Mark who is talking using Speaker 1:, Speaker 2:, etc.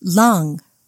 Speaker 1: lung.